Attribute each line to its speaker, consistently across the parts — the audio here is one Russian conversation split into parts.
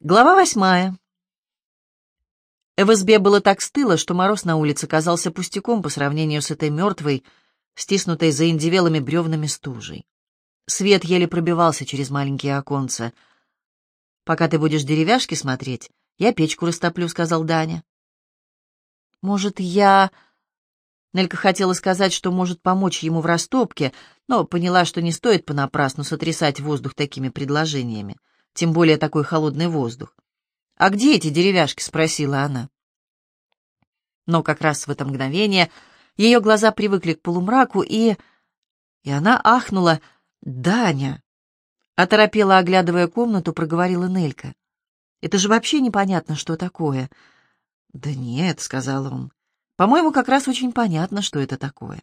Speaker 1: Глава восьмая. В избе было так стыло, что мороз на улице казался пустяком по сравнению с этой мертвой, стиснутой за индивелыми бревнами стужей. Свет еле пробивался через маленькие оконца. «Пока ты будешь деревяшки смотреть, я печку растоплю», — сказал Даня. «Может, я...» Нелька хотела сказать, что может помочь ему в растопке, но поняла, что не стоит понапрасну сотрясать воздух такими предложениями тем более такой холодный воздух. «А где эти деревяшки?» — спросила она. Но как раз в это мгновение ее глаза привыкли к полумраку, и... И она ахнула. «Даня!» Оторопела, оглядывая комнату, проговорила Нелька. «Это же вообще непонятно, что такое». «Да нет», — сказал он. «По-моему, как раз очень понятно, что это такое».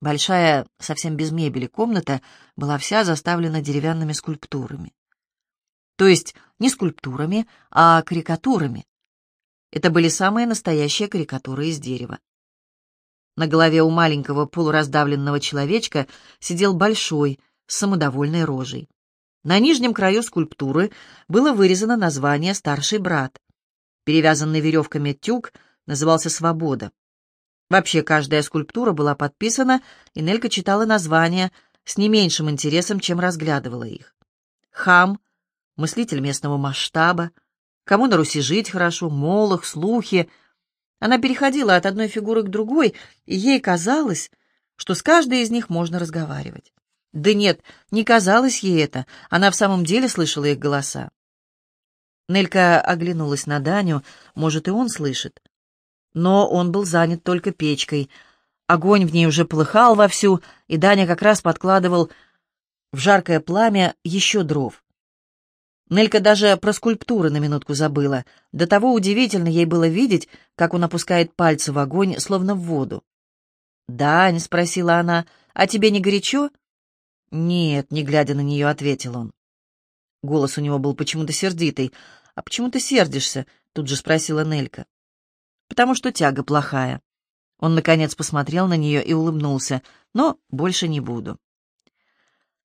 Speaker 1: Большая, совсем без мебели комната была вся заставлена деревянными скульптурами. То есть не скульптурами, а карикатурами. Это были самые настоящие карикатуры из дерева. На голове у маленького полураздавленного человечка сидел большой, с самодовольной рожей. На нижнем краю скульптуры было вырезано название «Старший брат». Перевязанный веревками тюк назывался «Свобода». Вообще каждая скульптура была подписана, и Нелька читала названия с не меньшим интересом, чем разглядывала их. Хам, мыслитель местного масштаба, кому на Руси жить хорошо, молох, слухи. Она переходила от одной фигуры к другой, и ей казалось, что с каждой из них можно разговаривать. Да нет, не казалось ей это, она в самом деле слышала их голоса. Нелька оглянулась на Даню, может, и он слышит но он был занят только печкой. Огонь в ней уже полыхал вовсю, и Даня как раз подкладывал в жаркое пламя еще дров. Нелька даже про скульптуры на минутку забыла. До того удивительно ей было видеть, как он опускает пальцы в огонь, словно в воду. «Дань», — спросила она, — «а тебе не горячо?» «Нет», — не глядя на нее, ответил он. Голос у него был почему-то сердитый. «А почему ты сердишься?» — тут же спросила Нелька потому что тяга плохая. Он, наконец, посмотрел на нее и улыбнулся, но больше не буду.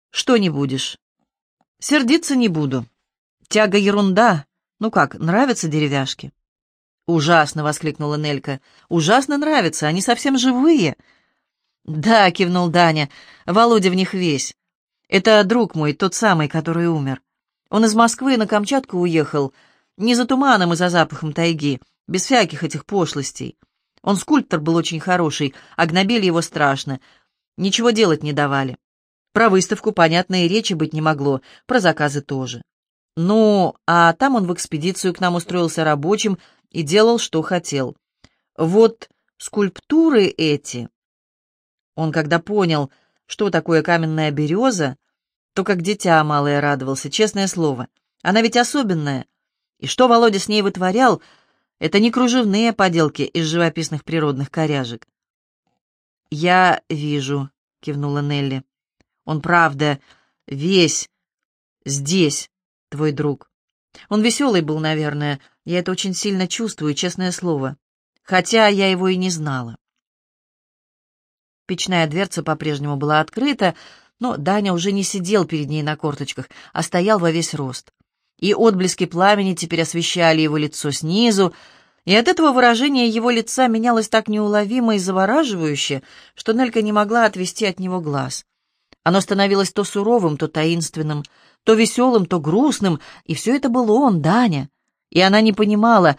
Speaker 1: Что не будешь? Сердиться не буду. Тяга ерунда. Ну как, нравятся деревяшки? Ужасно, воскликнула Нелька. Ужасно нравятся, они совсем живые. Да, кивнул Даня, Володя в них весь. Это друг мой, тот самый, который умер. Он из Москвы на Камчатку уехал, не за туманом и за запахом тайги, без всяких этих пошлостей. Он скульптор был очень хороший, а его страшно. Ничего делать не давали. Про выставку, понятно, и речи быть не могло, про заказы тоже. Ну, а там он в экспедицию к нам устроился рабочим и делал, что хотел. Вот скульптуры эти... Он когда понял, что такое каменная береза, то как дитя малое радовался, честное слово. Она ведь особенная. И что Володя с ней вытворял, это не кружевные поделки из живописных природных коряжек. «Я вижу», — кивнула Нелли. «Он, правда, весь здесь, твой друг. Он веселый был, наверное. Я это очень сильно чувствую, честное слово. Хотя я его и не знала». Печная дверца по-прежнему была открыта, но Даня уже не сидел перед ней на корточках, а стоял во весь рост и отблески пламени теперь освещали его лицо снизу, и от этого выражение его лица менялось так неуловимо и завораживающе, что Нелька не могла отвести от него глаз. Оно становилось то суровым, то таинственным, то веселым, то грустным, и все это был он, Даня. И она не понимала,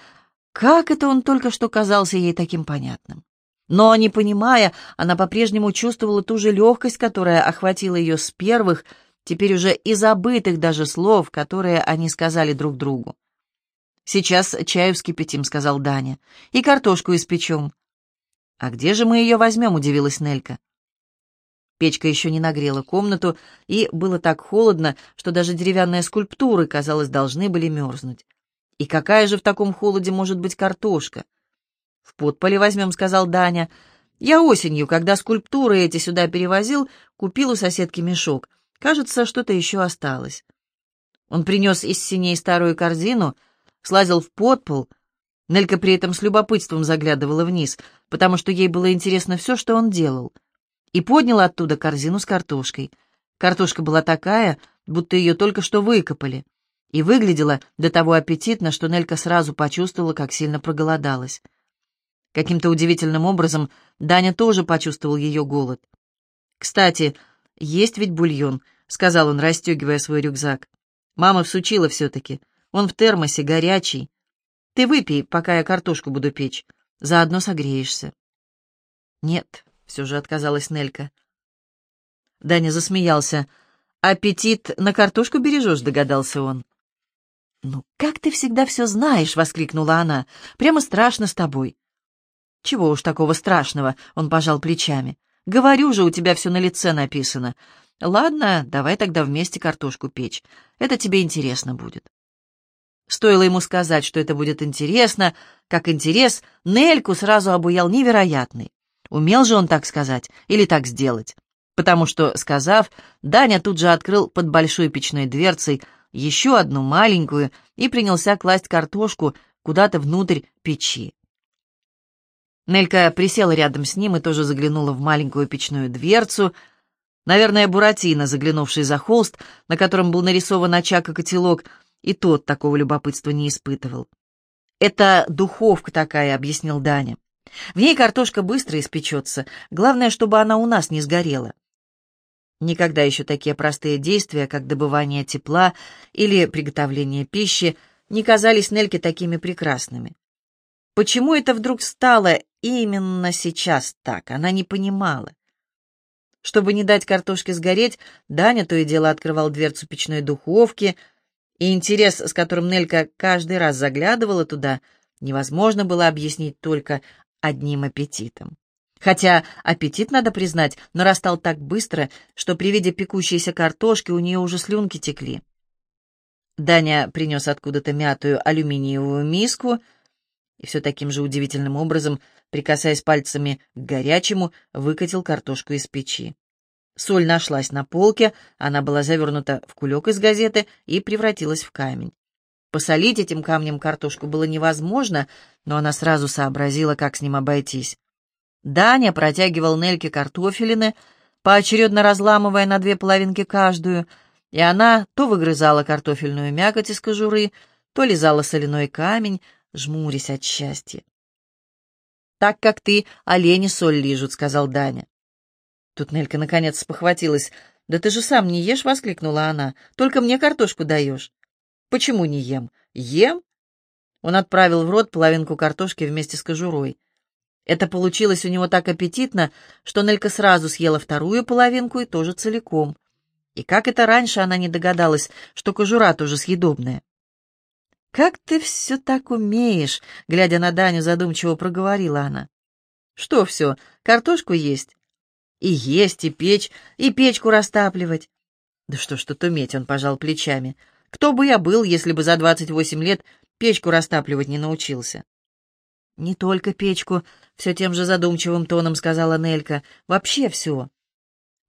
Speaker 1: как это он только что казался ей таким понятным. Но, не понимая, она по-прежнему чувствовала ту же легкость, которая охватила ее с первых, теперь уже и забытых даже слов, которые они сказали друг другу. «Сейчас чаю вскипятим», — сказал Даня, — «и картошку испечем». «А где же мы ее возьмем?» — удивилась Нелька. Печка еще не нагрела комнату, и было так холодно, что даже деревянные скульптуры, казалось, должны были мерзнуть. «И какая же в таком холоде может быть картошка?» «В подполе возьмем», — сказал Даня. «Я осенью, когда скульптуры эти сюда перевозил, купил у соседки мешок. Кажется, что-то еще осталось. Он принес из синей старую корзину, слазил в подпол. Нелька при этом с любопытством заглядывала вниз, потому что ей было интересно все, что он делал. И подняла оттуда корзину с картошкой. Картошка была такая, будто ее только что выкопали. и выглядела до того аппетитно, что Нелька сразу почувствовала, как сильно проголодалась. Каким-то удивительным образом Даня тоже почувствовал ее голод. «Кстати, есть ведь бульон», — сказал он, расстегивая свой рюкзак. «Мама всучила все-таки. Он в термосе, горячий. Ты выпей, пока я картошку буду печь. Заодно согреешься». «Нет», — все же отказалась Нелька. Даня засмеялся. «Аппетит на картошку бережешь», — догадался он. «Ну, как ты всегда все знаешь!» — воскликнула она. «Прямо страшно с тобой». «Чего уж такого страшного?» — он пожал плечами. «Говорю же, у тебя все на лице написано. Ладно, давай тогда вместе картошку печь. Это тебе интересно будет». Стоило ему сказать, что это будет интересно, как интерес, Нельку сразу обуял невероятный. Умел же он так сказать или так сделать? Потому что, сказав, Даня тут же открыл под большой печной дверцей еще одну маленькую и принялся класть картошку куда-то внутрь печи. Нелька присела рядом с ним и тоже заглянула в маленькую печную дверцу. Наверное, Буратино, заглянувший за холст, на котором был нарисован очаг и котелок, и тот такого любопытства не испытывал. «Это духовка такая», — объяснил Даня. «В ней картошка быстро испечется. Главное, чтобы она у нас не сгорела». Никогда еще такие простые действия, как добывание тепла или приготовление пищи, не казались Нельке такими прекрасными. Почему это вдруг стало именно сейчас так, она не понимала. Чтобы не дать картошке сгореть, Даня то и дело открывал дверцу печной духовки, и интерес, с которым Нелька каждый раз заглядывала туда, невозможно было объяснить только одним аппетитом. Хотя аппетит, надо признать, нарастал так быстро, что при виде пекущейся картошки у нее уже слюнки текли. Даня принес откуда-то мятую алюминиевую миску и все таким же удивительным образом, прикасаясь пальцами к горячему, выкатил картошку из печи. Соль нашлась на полке, она была завернута в кулек из газеты и превратилась в камень. Посолить этим камнем картошку было невозможно, но она сразу сообразила, как с ним обойтись. Даня протягивал Нельке картофелины, поочередно разламывая на две половинки каждую, и она то выгрызала картофельную мякоть из кожуры, то лизала соляной камень, жмурясь от счастья. «Так как ты, олени соль лижут», — сказал Даня. Тут Нелька наконец спохватилась. «Да ты же сам не ешь!» — воскликнула она. «Только мне картошку даешь». «Почему не ем?» «Ем?» Он отправил в рот половинку картошки вместе с кожурой. Это получилось у него так аппетитно, что Нелька сразу съела вторую половинку и тоже целиком. И как это раньше она не догадалась, что кожура тоже съедобная? «Как ты все так умеешь?» — глядя на Даню, задумчиво проговорила она. «Что все, картошку есть?» «И есть, и печь, и печку растапливать». «Да что ж тут уметь?» — он пожал плечами. «Кто бы я был, если бы за двадцать восемь лет печку растапливать не научился?» «Не только печку», — все тем же задумчивым тоном сказала Нелька. «Вообще все.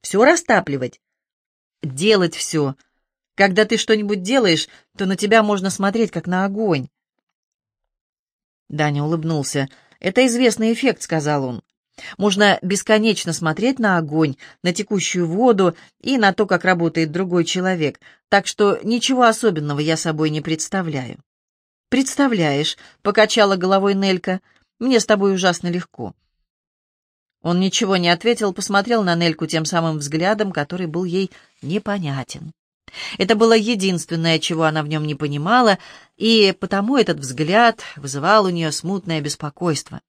Speaker 1: Все растапливать. Делать все. Когда ты что-нибудь делаешь, то на тебя можно смотреть, как на огонь». Даня улыбнулся. «Это известный эффект», — сказал он. «Можно бесконечно смотреть на огонь, на текущую воду и на то, как работает другой человек, так что ничего особенного я собой не представляю». «Представляешь», — покачала головой Нелька, — «мне с тобой ужасно легко». Он ничего не ответил, посмотрел на Нельку тем самым взглядом, который был ей непонятен. Это было единственное, чего она в нем не понимала, и потому этот взгляд вызывал у нее смутное беспокойство.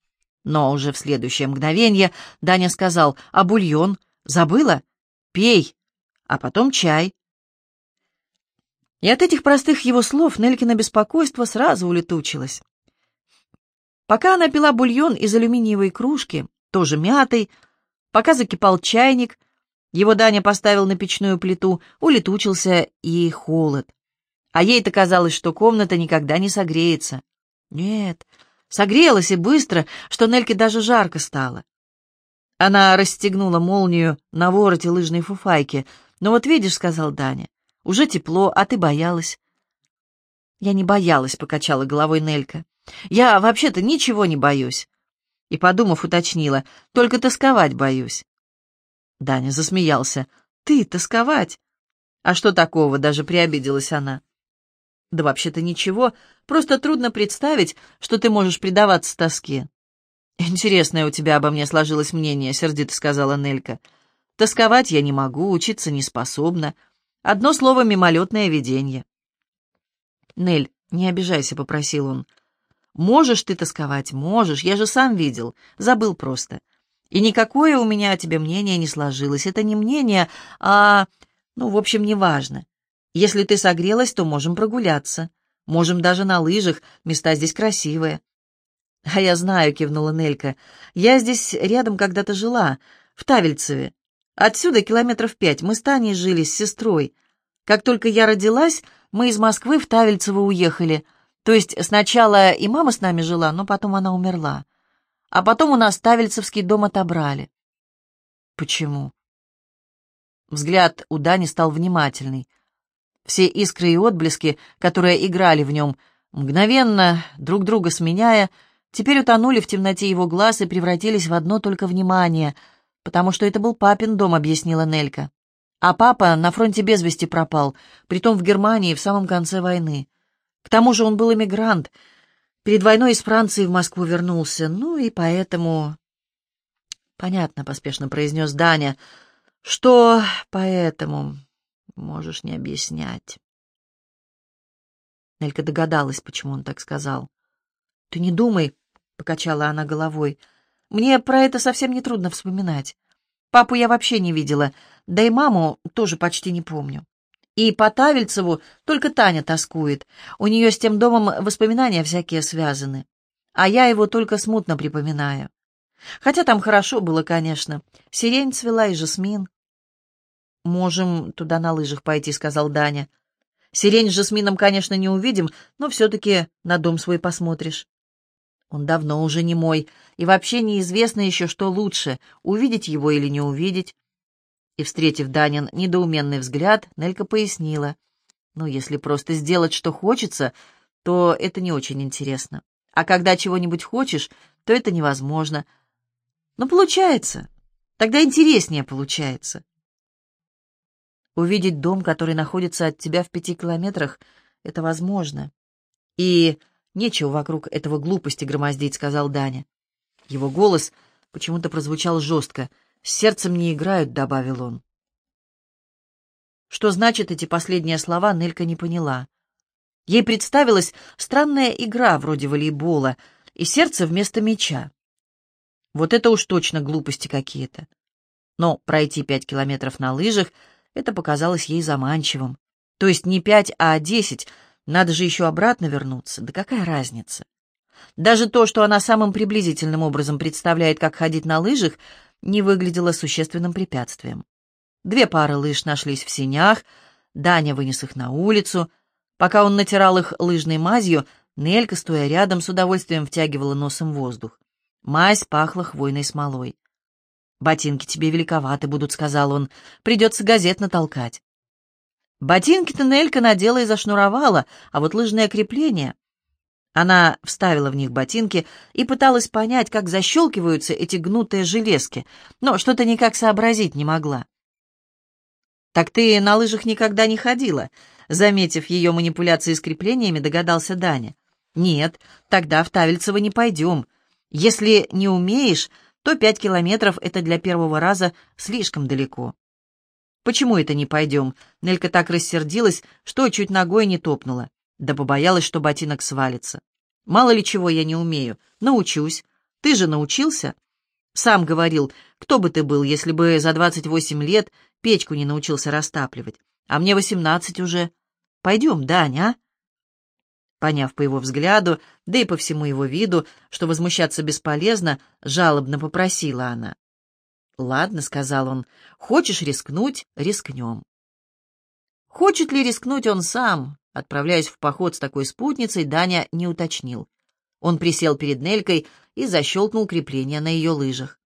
Speaker 1: Но уже в следующее мгновение Даня сказал, «А бульон? Забыла? Пей, а потом чай». И от этих простых его слов Нелькино беспокойство сразу улетучилось. Пока она пила бульон из алюминиевой кружки, тоже мятой, пока закипал чайник, его Даня поставил на печную плиту, улетучился и холод. А ей-то казалось, что комната никогда не согреется. Нет, согрелась и быстро, что Нельке даже жарко стало. Она расстегнула молнию на вороте лыжной фуфайки. «Ну вот видишь», — сказал Даня, уже тепло, а ты боялась?» «Я не боялась», — покачала головой Нелька. «Я вообще-то ничего не боюсь». И, подумав, уточнила, «Только тосковать боюсь». Даня засмеялся. «Ты тосковать?» «А что такого?» — даже приобиделась она. Да вообще-то ничего, просто трудно представить, что ты можешь предаваться тоске. «Интересное у тебя обо мне сложилось мнение», — сердито сказала Нелька. «Тосковать я не могу, учиться не способна. Одно слово — мимолетное видение». «Нель, не обижайся», — попросил он. «Можешь ты тосковать, можешь, я же сам видел, забыл просто. И никакое у меня о тебе мнение не сложилось. Это не мнение, а... ну, в общем, неважно. Если ты согрелась, то можем прогуляться. Можем даже на лыжах, места здесь красивые». «А я знаю», — кивнула Нелька. «Я здесь рядом когда-то жила, в Тавельцеве. Отсюда километров пять. Мы с Таней жили, с сестрой. Как только я родилась, мы из Москвы в Тавельцево уехали. То есть сначала и мама с нами жила, но потом она умерла. А потом у нас Тавельцевский дом отобрали». «Почему?» Взгляд у Дани стал внимательный. Все искры и отблески, которые играли в нем, мгновенно, друг друга сменяя, теперь утонули в темноте его глаз и превратились в одно только внимание, потому что это был папин дом, объяснила Нелька. А папа на фронте без вести пропал, притом в Германии в самом конце войны. К тому же он был эмигрант. Перед войной из Франции в Москву вернулся, ну и поэтому... «Понятно», — поспешно произнес Даня. «Что поэтому? Можешь не объяснять». Нелька догадалась, почему он так сказал. «Ты не думай», — покачала она головой. «Мне про это совсем не трудно вспоминать. Папу я вообще не видела, да и маму тоже почти не помню. И по Тавельцеву только Таня тоскует. У нее с тем домом воспоминания всякие связаны. А я его только смутно припоминаю. Хотя там хорошо было, конечно. Сирень цвела и жасмин. «Можем туда на лыжах пойти», — сказал Даня. «Сирень с жасмином, конечно, не увидим, но все-таки на дом свой посмотришь». Он давно уже не мой, и вообще неизвестно еще, что лучше, увидеть его или не увидеть. И, встретив Данин недоуменный взгляд, Нелька пояснила. Ну, если просто сделать, что хочется, то это не очень интересно. А когда чего-нибудь хочешь, то это невозможно. Но получается. Тогда интереснее получается. Увидеть дом, который находится от тебя в пяти километрах, это возможно. И Нечего вокруг этого глупости громоздить, сказал Даня. Его голос почему-то прозвучал жестко. «С сердцем не играют», — добавил он. Что значит эти последние слова, Нелька не поняла. Ей представилась странная игра вроде волейбола и сердце вместо мяча. Вот это уж точно глупости какие-то. Но пройти пять километров на лыжах — это показалось ей заманчивым. То есть не пять, а десять — надо же еще обратно вернуться. Да какая разница? Даже то, что она самым приблизительным образом представляет, как ходить на лыжах, не выглядело существенным препятствием. Две пары лыж нашлись в синях, Даня вынес их на улицу. Пока он натирал их лыжной мазью, Нелька, стоя рядом, с удовольствием втягивала носом воздух. Мазь пахла хвойной смолой. «Ботинки тебе великоваты будут», — сказал он. «Придется газет натолкать». Ботинки-то Нелька надела и зашнуровала, а вот лыжное крепление... Она вставила в них ботинки и пыталась понять, как защелкиваются эти гнутые железки, но что-то никак сообразить не могла. «Так ты на лыжах никогда не ходила?» Заметив ее манипуляции с креплениями, догадался Даня. «Нет, тогда в Тавельцево не пойдем. Если не умеешь, то пять километров — это для первого раза слишком далеко». «Почему это не пойдем?» Нелька так рассердилась, что чуть ногой не топнула. Да побоялась, что ботинок свалится. «Мало ли чего я не умею. Научусь. Ты же научился?» «Сам говорил, кто бы ты был, если бы за двадцать восемь лет печку не научился растапливать. А мне восемнадцать уже. Пойдем, Даня, а?» Поняв по его взгляду, да и по всему его виду, что возмущаться бесполезно, жалобно попросила она. «Ладно», — сказал он, — «хочешь рискнуть — рискнем». Хочет ли рискнуть он сам, отправляясь в поход с такой спутницей, Даня не уточнил. Он присел перед Нелькой и защелкнул крепление на ее лыжах.